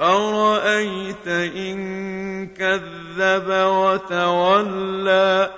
أَرَأَيْتَ إِن كَذَّبَ وَتَوَلَّىٰ